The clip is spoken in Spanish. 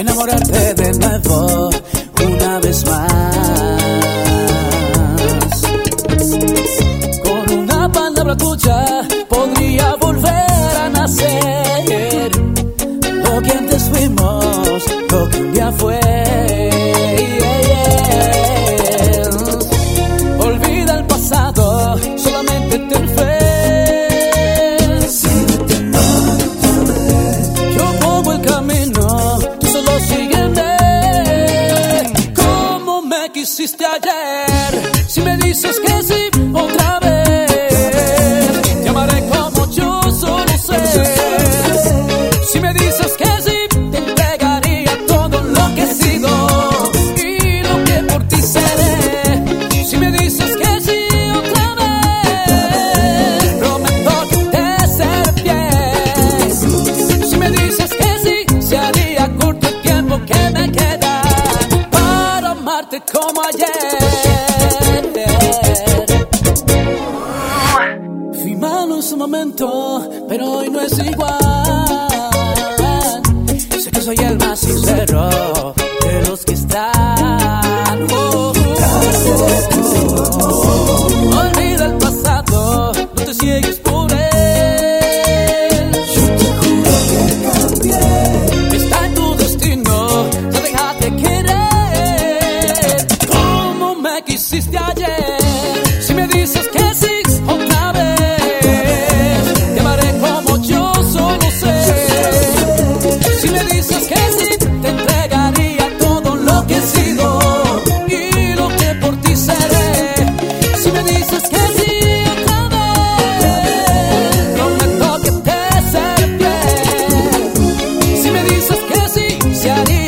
enamorarte de nuevo una vez más. Con una palabra tuya podría volver a nacer lo que antes fuimos, lo que un día fue. que hiciste ayer. Si me dices que amarte como ayer. Fui malo en su momento, pero hoy no es igual. Sé que soy el más sincero de los que están. Si me dices que sí, otra vez, llamaré como yo solo sé. Si me dices que sí, te entregaría todo lo que he sido y lo que por ti seré. Si me dices que sí, otra vez, no me toques. Si me dices que sí, se haría.